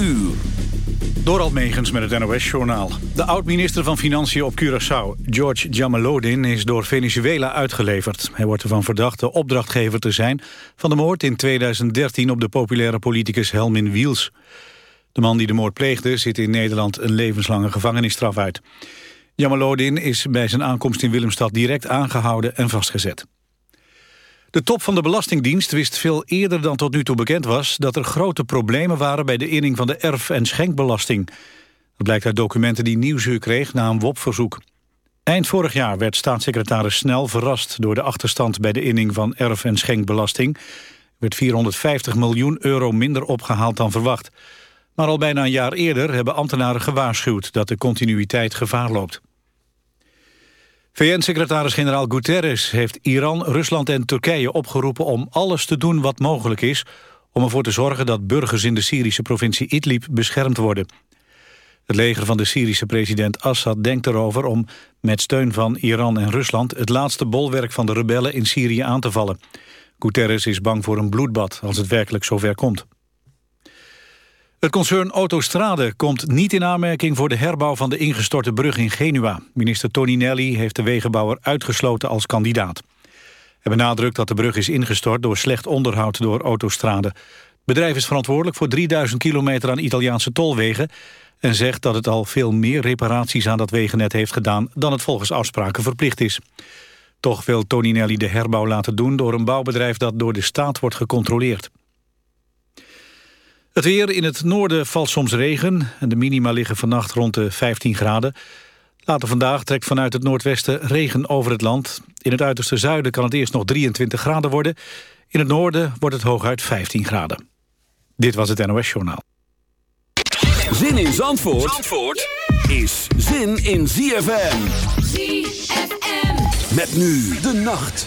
uur. Door Almegens met het NOS-journaal. De oud-minister van Financiën op Curaçao, George Jamalodin... is door Venezuela uitgeleverd. Hij wordt ervan verdacht de opdrachtgever te zijn... van de moord in 2013 op de populaire politicus Helmin Wiels. De man die de moord pleegde zit in Nederland een levenslange gevangenisstraf uit. Jamalodin is bij zijn aankomst in Willemstad direct aangehouden en vastgezet. De top van de Belastingdienst wist veel eerder dan tot nu toe bekend was... dat er grote problemen waren bij de inning van de erf- en schenkbelasting. Dat blijkt uit documenten die Nieuwsuur kreeg na een WOP-verzoek. Eind vorig jaar werd staatssecretaris Snel verrast... door de achterstand bij de inning van erf- en schenkbelasting. Er werd 450 miljoen euro minder opgehaald dan verwacht. Maar al bijna een jaar eerder hebben ambtenaren gewaarschuwd... dat de continuïteit gevaar loopt. VN-secretaris-generaal Guterres heeft Iran, Rusland en Turkije opgeroepen om alles te doen wat mogelijk is om ervoor te zorgen dat burgers in de Syrische provincie Idlib beschermd worden. Het leger van de Syrische president Assad denkt erover om met steun van Iran en Rusland het laatste bolwerk van de rebellen in Syrië aan te vallen. Guterres is bang voor een bloedbad als het werkelijk zover komt. Het concern Autostrade komt niet in aanmerking voor de herbouw van de ingestorte brug in Genua. Minister Toninelli heeft de wegenbouwer uitgesloten als kandidaat. Hij benadrukt dat de brug is ingestort door slecht onderhoud door Autostrade. Het bedrijf is verantwoordelijk voor 3000 kilometer aan Italiaanse tolwegen... en zegt dat het al veel meer reparaties aan dat wegennet heeft gedaan... dan het volgens afspraken verplicht is. Toch wil Toninelli de herbouw laten doen door een bouwbedrijf dat door de staat wordt gecontroleerd. Het weer in het noorden valt soms regen en de minima liggen vannacht rond de 15 graden. Later vandaag trekt vanuit het noordwesten regen over het land. In het uiterste zuiden kan het eerst nog 23 graden worden. In het noorden wordt het hooguit 15 graden. Dit was het NOS Journaal. Zin in Zandvoort, Zandvoort is zin in ZFM. ZFM. Met nu de nacht.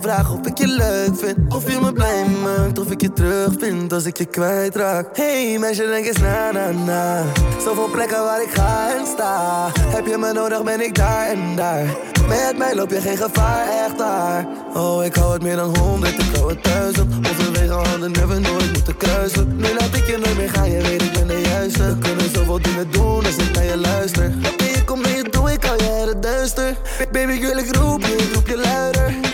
mij vraagt of ik je leuk vind. Of je me blij maakt, of ik je terug vind als ik je kwijtraak. Hey meisje, denk eens na na na. Zoveel plekken waar ik ga en sta. Heb je me nodig, ben ik daar en daar. Met mij loop je geen gevaar, echt daar. Oh, ik hou het meer dan honderd, ik hou het duizend. Overwege handen hebben nooit moeten kruisen. Nu laat ik je nooit meer gaan, je weet ik ben de juiste. We kunnen zoveel dingen doen als ik naar je luister. Oké, kom mee, doe ik al het duister. Baby, ik wil ik roep je luider.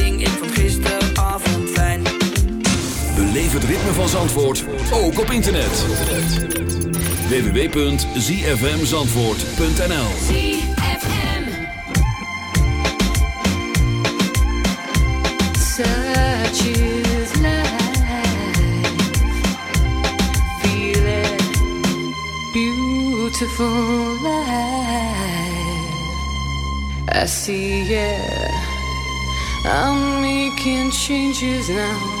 Beleef het ritme van Zandvoort, ook op internet. www.zfmzandvoort.nl Such is life. Beautiful life. I see it. I'm making changes now.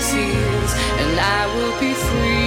tears, and I will be free.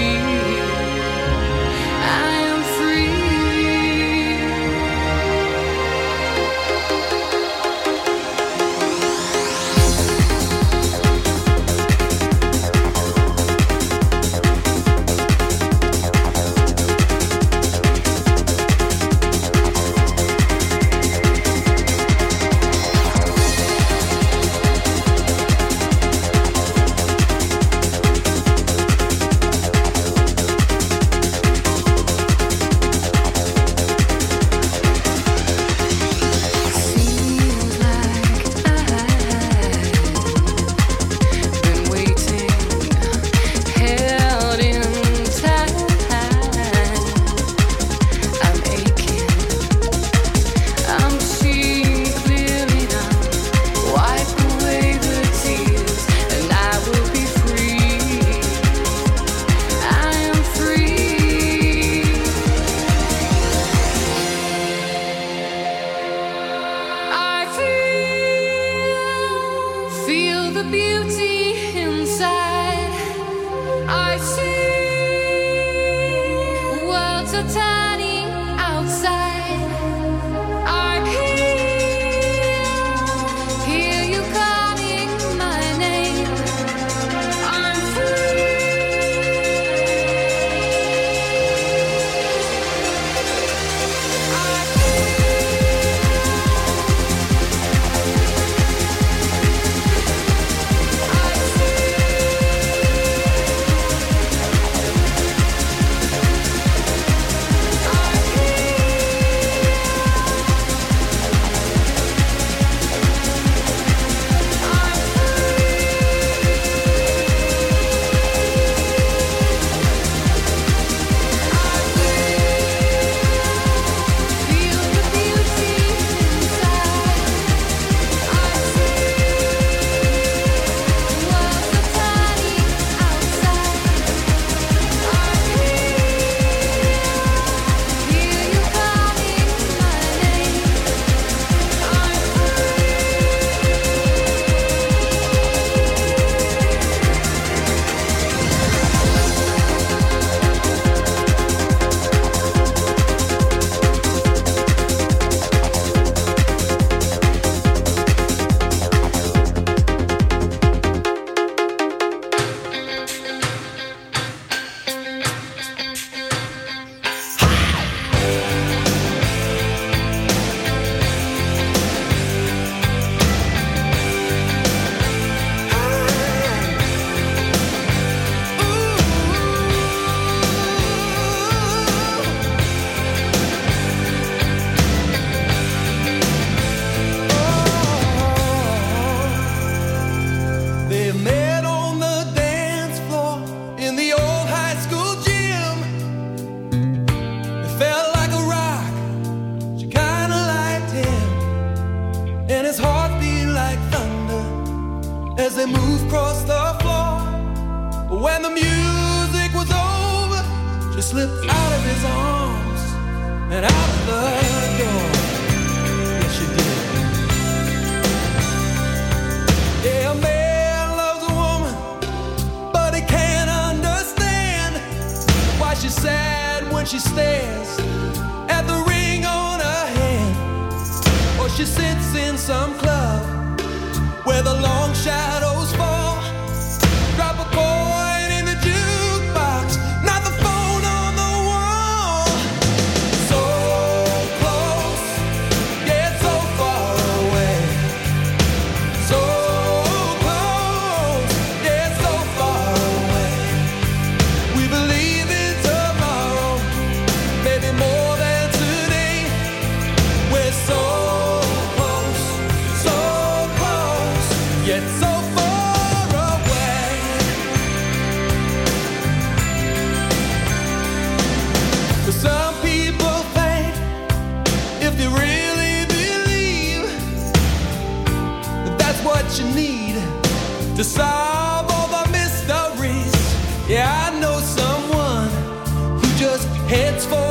it's for